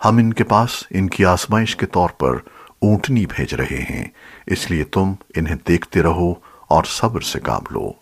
हम इनके पास इनकी आजमाइश के तौर पर ऊंटनी भेज रहे हैं, इसलिए तुम इन्हें देखते रहो और सब्र से काम लो।